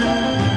了。